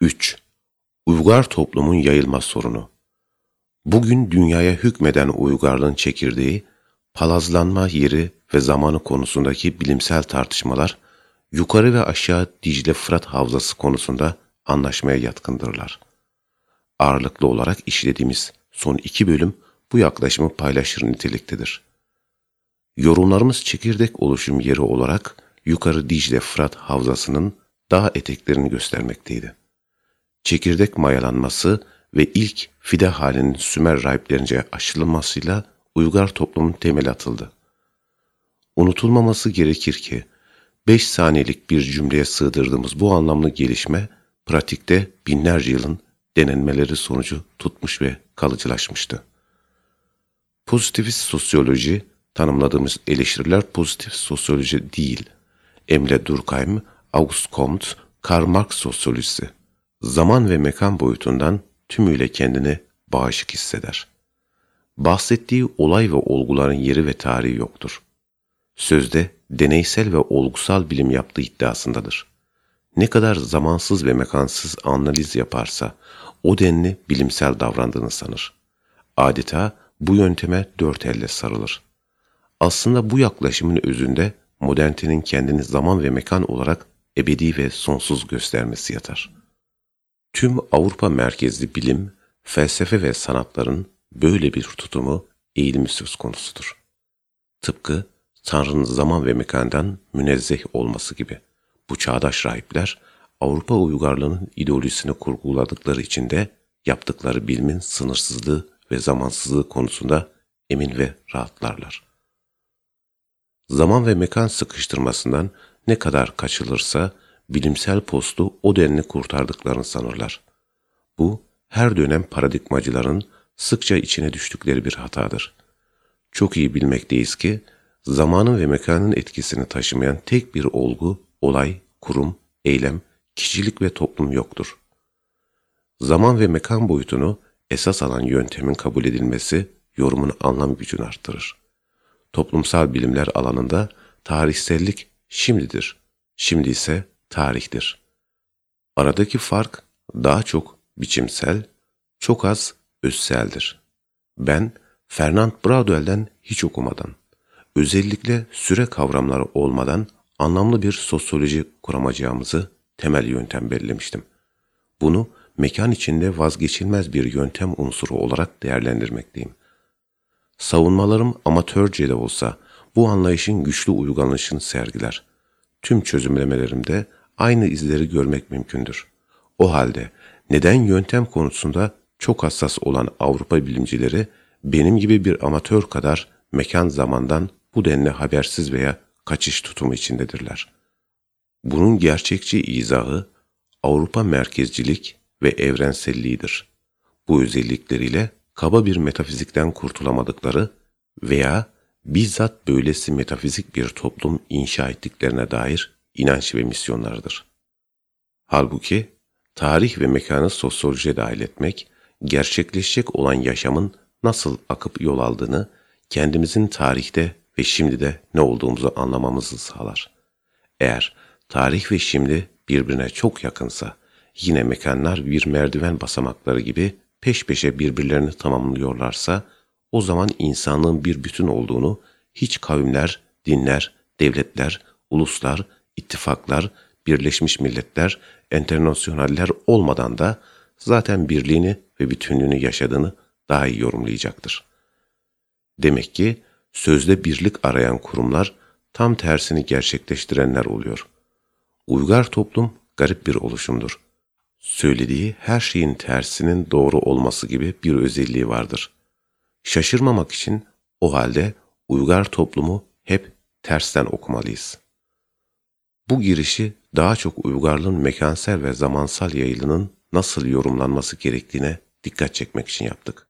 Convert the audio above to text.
3. Uygar toplumun yayılma sorunu. Bugün dünyaya hükmeden uygarlığın çekirdeği, palazlanma yeri ve zamanı konusundaki bilimsel tartışmalar, yukarı ve aşağı Dicle Fırat Havzası konusunda anlaşmaya yatkındırlar. Ağırlıklı olarak işlediğimiz son iki bölüm bu yaklaşımı paylaşır niteliktedir. Yorumlarımız çekirdek oluşum yeri olarak yukarı Dicle Fırat Havzası'nın dağ eteklerini göstermekteydi. Çekirdek mayalanması ve ilk fide halinin Sümer rahiplerince aşılmasıyla uygar toplumun temeli atıldı. Unutulmaması gerekir ki, beş saniyelik bir cümleye sığdırdığımız bu anlamlı gelişme, pratikte binlerce yılın denenmeleri sonucu tutmuş ve kalıcılaşmıştı. Pozitivist sosyoloji, tanımladığımız eleştiriler pozitif sosyoloji değil, Emile Durkheim, Auguste Comte, Karl Marx sosyolojisi, zaman ve mekan boyutundan tümüyle kendini bağışık hisseder. Bahsettiği olay ve olguların yeri ve tarihi yoktur. Sözde deneysel ve olgusal bilim yaptığı iddiasındadır. Ne kadar zamansız ve mekansız analiz yaparsa o denli bilimsel davrandığını sanır. Adeta bu yönteme dört elle sarılır. Aslında bu yaklaşımın özünde modernitenin kendini zaman ve mekan olarak ebedi ve sonsuz göstermesi yatar. Tüm Avrupa merkezli bilim, felsefe ve sanatların böyle bir tutumu, eğilimi söz konusudur. Tıpkı Tanrı'nın zaman ve mekandan münezzeh olması gibi. Bu çağdaş rahipler Avrupa uygarlığının ideolojisini kurguladıkları için de yaptıkları bilimin sınırsızlığı ve zamansızlığı konusunda emin ve rahatlarlar. Zaman ve mekan sıkıştırmasından ne kadar kaçılırsa bilimsel postu o denli kurtardıklarını sanırlar. Bu her dönem paradigmacıların sıkça içine düştükleri bir hatadır. Çok iyi bilmekteyiz ki zamanın ve mekanın etkisini taşımayan tek bir olgu, olay, kurum, eylem, kişilik ve toplum yoktur. Zaman ve mekan boyutunu esas alan yöntemin kabul edilmesi yorumun anlam gücünü arttırır. Toplumsal bilimler alanında tarihsellik şimdidir, şimdi ise tarihtir. Aradaki fark daha çok biçimsel, çok az özseldir. Ben Fernand Braudel'den hiç okumadan, özellikle süre kavramları olmadan anlamlı bir sosyoloji kuramacağımızı temel yöntem belirlemiştim. Bunu mekan içinde vazgeçilmez bir yöntem unsuru olarak değerlendirmekteyim. Savunmalarım amatörce de olsa bu anlayışın güçlü uygulanışını sergiler. Tüm çözümlemelerimde aynı izleri görmek mümkündür. O halde neden yöntem konusunda çok hassas olan Avrupa bilimcileri benim gibi bir amatör kadar mekan zamandan bu denli habersiz veya kaçış tutumu içindedirler. Bunun gerçekçi izahı Avrupa merkezcilik ve evrenselliğidir. Bu özellikleriyle kaba bir metafizikten kurtulamadıkları veya bizzat böylesi metafizik bir toplum inşa ettiklerine dair inanç ve misyonlarıdır. Halbuki tarih ve mekanı sosyolojiye dahil etmek, gerçekleşecek olan yaşamın nasıl akıp yol aldığını, kendimizin tarihte ve şimdi de ne olduğumuzu anlamamızı sağlar. Eğer tarih ve şimdi birbirine çok yakınsa, yine mekanlar bir merdiven basamakları gibi peş peşe birbirlerini tamamlıyorlarsa, o zaman insanlığın bir bütün olduğunu hiç kavimler, dinler, devletler, uluslar, ittifaklar, Birleşmiş Milletler, enternasyonaller olmadan da zaten birliğini ve bütünlüğünü yaşadığını daha iyi yorumlayacaktır. Demek ki sözde birlik arayan kurumlar tam tersini gerçekleştirenler oluyor. Uygar toplum garip bir oluşumdur. Söylediği her şeyin tersinin doğru olması gibi bir özelliği vardır. Şaşırmamak için o halde uygar toplumu hep tersten okumalıyız. Bu girişi daha çok uygarlığın mekansal ve zamansal yayılının nasıl yorumlanması gerektiğine dikkat çekmek için yaptık.